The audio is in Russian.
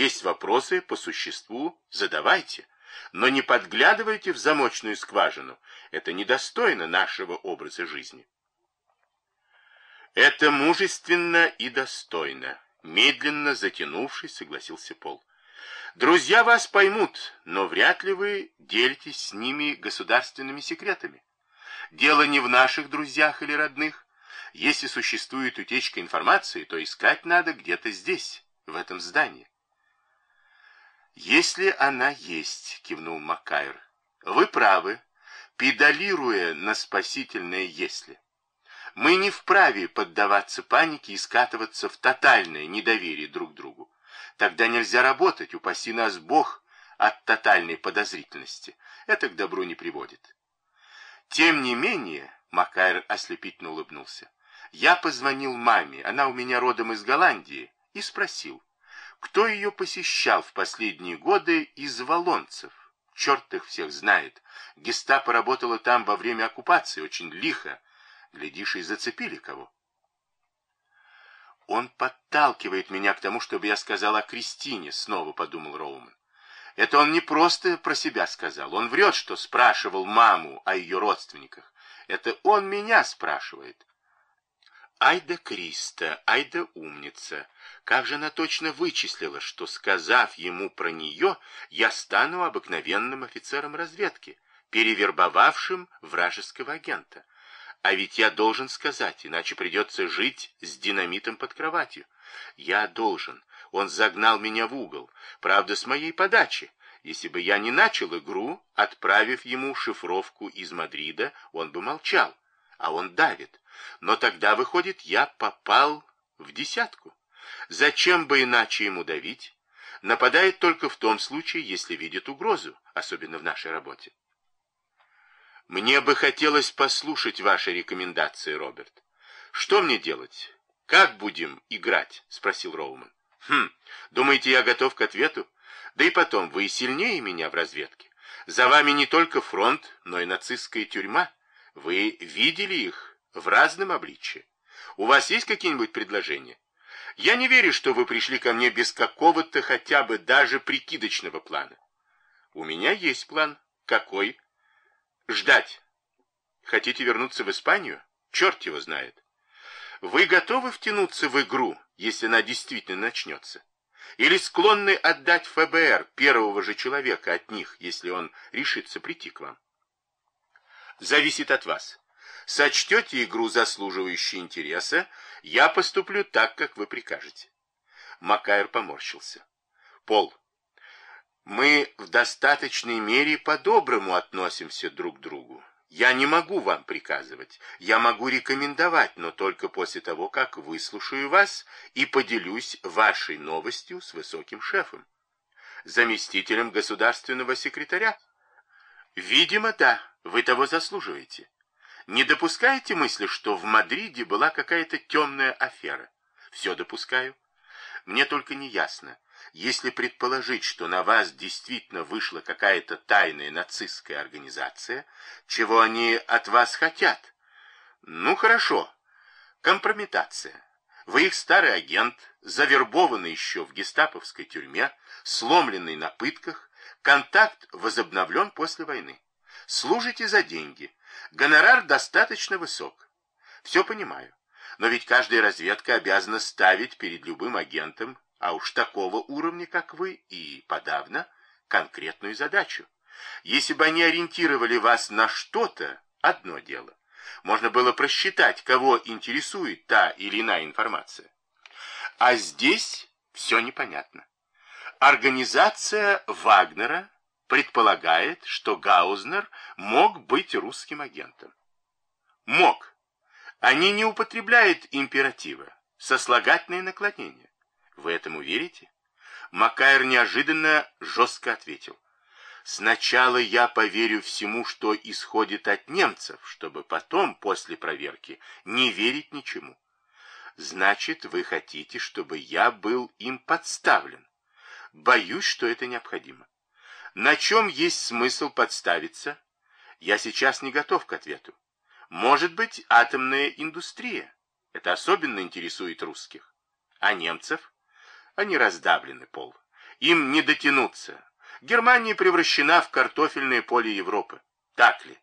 Есть вопросы по существу, задавайте. Но не подглядывайте в замочную скважину. Это недостойно нашего образа жизни. Это мужественно и достойно. Медленно затянувшись, согласился Пол. Друзья вас поймут, но вряд ли вы делитесь с ними государственными секретами. Дело не в наших друзьях или родных. Если существует утечка информации, то искать надо где-то здесь, в этом здании. «Если она есть», — кивнул Маккайр, — «вы правы, педалируя на спасительное «если». Мы не вправе поддаваться панике и скатываться в тотальное недоверие друг другу. Тогда нельзя работать, упаси нас Бог от тотальной подозрительности. Это к добру не приводит. Тем не менее, Макайр ослепительно улыбнулся, я позвонил маме, она у меня родом из Голландии, и спросил, кто ее посещал в последние годы из валонцев. Черт их всех знает. Гестапо работало там во время оккупации, очень лихо. Глядишь, и зацепили кого. Он подталкивает меня к тому, чтобы я сказал о Кристине, снова подумал Роуман. Это он не просто про себя сказал. Он врет, что спрашивал маму о ее родственниках. Это он меня спрашивает. Ай да Криста, ай да умница. Как же она точно вычислила, что, сказав ему про нее, я стану обыкновенным офицером разведки, перевербовавшим вражеского агента. А ведь я должен сказать, иначе придется жить с динамитом под кроватью. Я должен. Он загнал меня в угол. Правда, с моей подачи. Если бы я не начал игру, отправив ему шифровку из Мадрида, он бы молчал. А он давит. Но тогда, выходит, я попал в десятку. Зачем бы иначе ему давить? Нападает только в том случае, если видит угрозу, особенно в нашей работе. Мне бы хотелось послушать ваши рекомендации, Роберт. Что мне делать? Как будем играть? Спросил Роуман. Хм, думаете, я готов к ответу? Да и потом, вы сильнее меня в разведке. За вами не только фронт, но и нацистская тюрьма. Вы видели их в разном обличье. У вас есть какие-нибудь предложения? Я не верю, что вы пришли ко мне без какого-то хотя бы даже прикидочного плана. У меня есть план. Какой? Ждать. Хотите вернуться в Испанию? Черт его знает. Вы готовы втянуться в игру, если она действительно начнется? Или склонны отдать ФБР первого же человека от них, если он решится прийти к вам? Зависит от вас. Сочтете игру заслуживающей интереса, я поступлю так, как вы прикажете. Макайр поморщился. Пол, мы в достаточной мере по-доброму относимся друг к другу. Я не могу вам приказывать, я могу рекомендовать, но только после того, как выслушаю вас и поделюсь вашей новостью с высоким шефом, заместителем государственного секретаря. Видимо, да, вы того заслуживаете. Не допускаете мысли, что в Мадриде была какая-то темная афера? Все допускаю. Мне только не ясно, если предположить, что на вас действительно вышла какая-то тайная нацистская организация, чего они от вас хотят? Ну, хорошо. Компрометация. Вы их старый агент, завербованный еще в гестаповской тюрьме, сломленный на пытках, контакт возобновлен после войны. Служите за деньги. Гонорар достаточно высок. Все понимаю. Но ведь каждая разведка обязана ставить перед любым агентом а уж такого уровня, как вы, и подавно, конкретную задачу. Если бы они ориентировали вас на что-то, одно дело. Можно было просчитать, кого интересует та или иная информация. А здесь все непонятно. Организация Вагнера предполагает, что Гаузнер мог быть русским агентом. Мог. Они не употребляют императива, сослагательные наклонения. Вы этому верите? Макайр неожиданно жестко ответил. Сначала я поверю всему, что исходит от немцев, чтобы потом, после проверки, не верить ничему. Значит, вы хотите, чтобы я был им подставлен. Боюсь, что это необходимо. На чем есть смысл подставиться? Я сейчас не готов к ответу. Может быть, атомная индустрия. Это особенно интересует русских. А немцев? Они раздавлены, Пол. им не дотянуться. Германия превращена в картофельное поле Европы. Так ли?